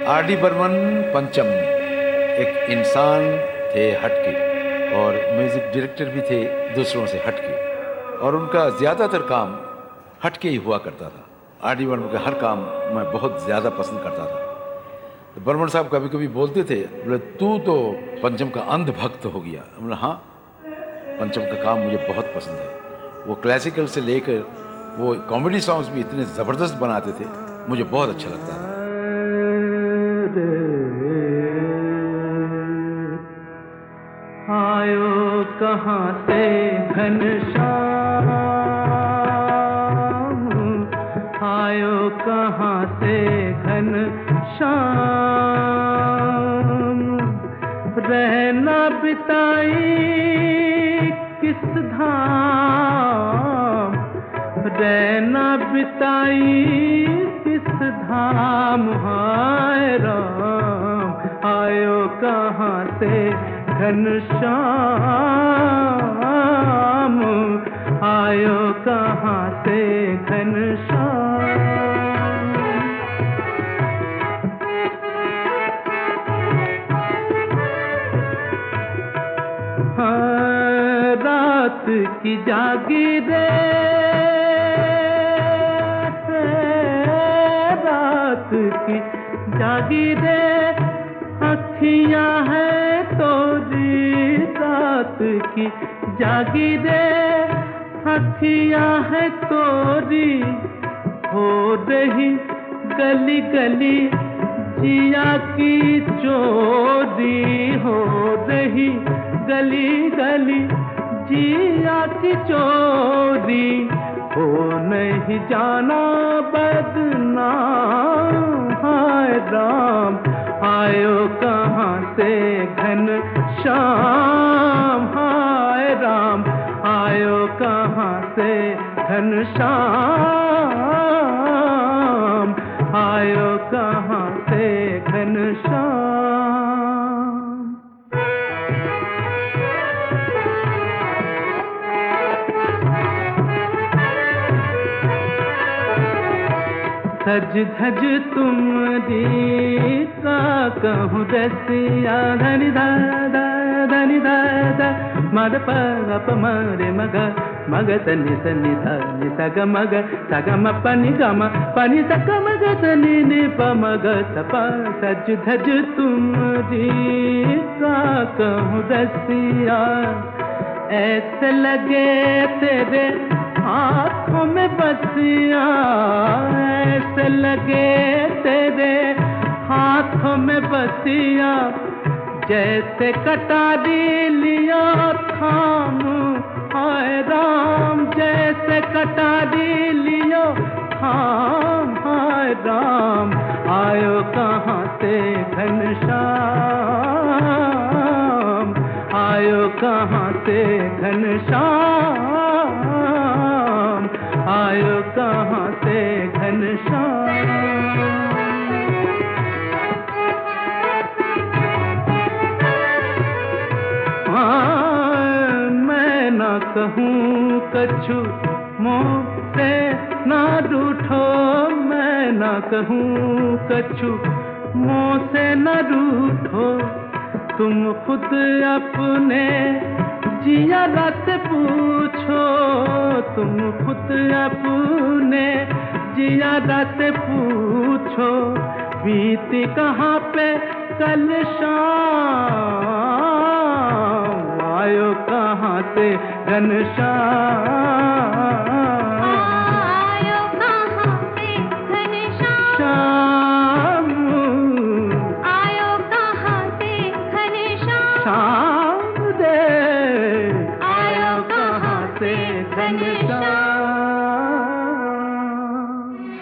R D Burman पंचम। एक इंसान थे हटके, और म्यूज़िक डायरेक्टर भी थे दूसरों से हटके, और उनका ज़्यादातर काम हटके ही हुआ करता था। आर डी बर्मन का हर काम मैं बहुत ज़्यादा पसंद करता था। तो बर्मन साहब कभी कभी बोलते थे, बोले, तू तो पंचम का अंध भक्त हो गया। बोले हाँ पंचम का काम मुझे बहुत पसंद है। वो क्लासिकल से लेकर वो कॉमेडी सॉन्ग्स भी इतने ज़बरदस्त बनाते थे, मुझे बहुत अच्छा लगता था। कहाँ से घनश्याम आयो कहाँ से घनश्याम रहना बिताई किस धाम? रहना बिताई किस धाम? हाय राम, आयो कहाँ से घनश्याम की जागीरे, रात की जागीरे अखियाँ है तोरी रात की जागीरे अखियाँ है तोरी हो रही गली गली जिया की चोरी, हो रही गली गली जिया की चोरी हो नहीं जाना बदनाम। हाय राम, आयो कहाँ से घन श्याम? हाय राम, आयो कहाँ से घन श्याम? आयो कहाँ से घन श्याम? सज धज तुम का कहूँ रसिया धनि दादा धनि दादा। मद प मरे मग मग तनि सनि धनि, सग मग, सग म पनि ग म, पनि सग मग तनि नि प मग। स प सज धज तुम का कहूँ रसिया ऐसे लगे तेरे आँखों में बसिया, ऐसे लगे तेरे हाथों में बसिया, जैसे कटारी लिया थाम। हाय राम, जैसे कटारी लियो थाम। हाय राम, आयो कहाँ से घनश्याम आयो कहाँ से घनश्याम आयो कहाँ से घनश्याम हाँ, कहूँ कछु मुँह से ना रूठो। मैं ना कहूँ कछु मुँह से न रूठो। तुम खुद अपने जिया रात पूछो। तुम खुद अपने जियादा से पूछो बीती कहाँ पे? कल शाम आयो कहाँ से घनश्याम शाम